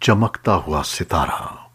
چمکتا ہوا ستارہ۔